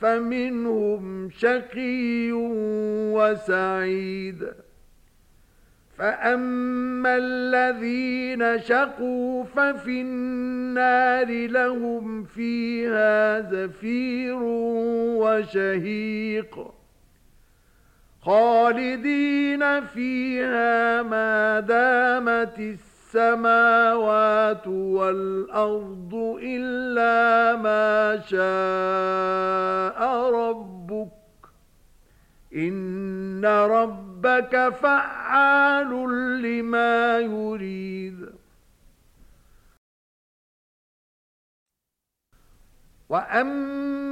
فمنهم شقي وسعيد. فأما الذين شقوا ففي النار لهم فيها زفير وشهيق. خالدين فيها ما دامت السنة السماوات والأرض إلا ما شاء ربك إن ربك فعال لما يريد. وأما